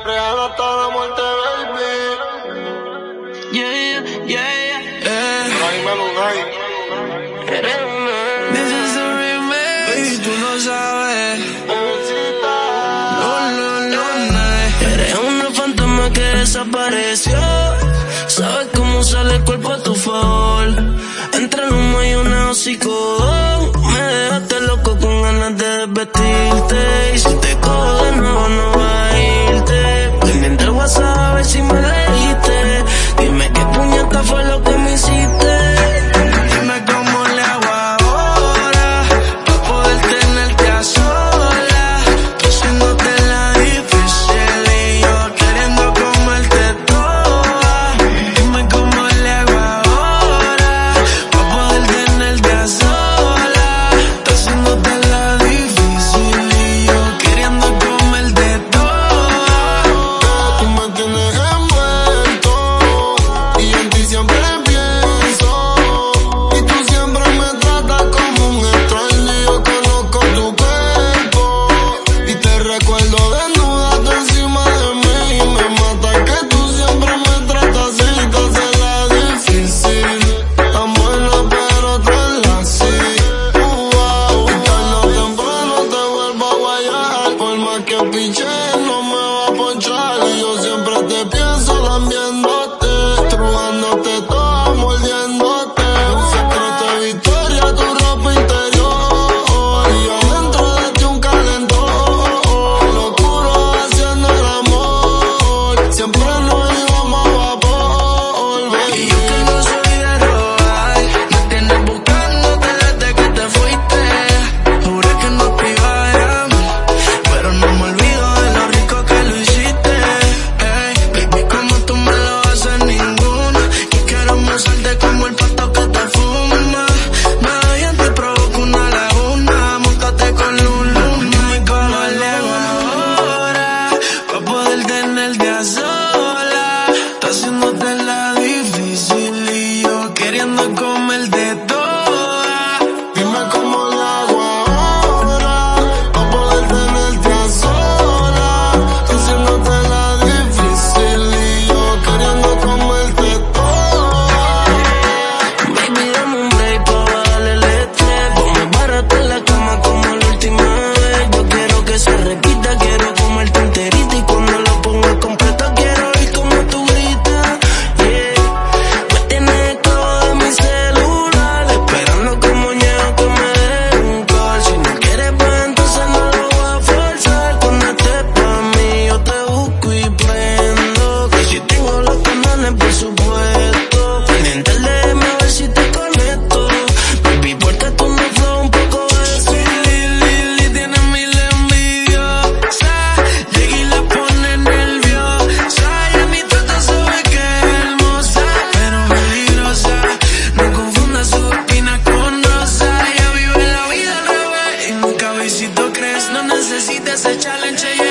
siempre a toda muerte, baby. Yeah, yeah, yeah. Eh. Dímelo, This is a remix. Baby, tú no sabes. No, no, no, no. Eres una fantasma que desapareció. Sabes cómo sale el cuerpo a tu favor. Entre el humo y un hocico. Me dejaste loco con ganas de vestirte. Y si te she my life. que se requiere. There's a challenge. Yeah.